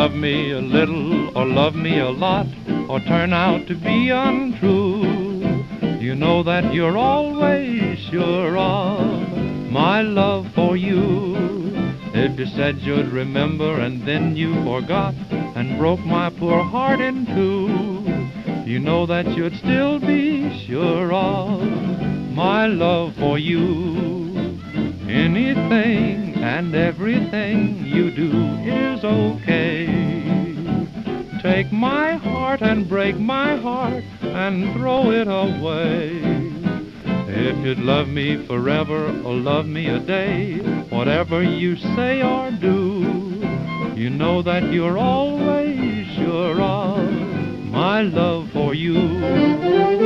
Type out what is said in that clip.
love me a little or love me a lot or turn out to be untrue, you know that you're always sure of my love for you. If you said you'd remember and then you forgot and broke my poor heart in two, you know that you'd still be sure of my love for you. Anything and everything you Take my heart and break my heart and throw it away. If you'd love me forever or love me a day, whatever you say or do, you know that you're always sure of my love for you.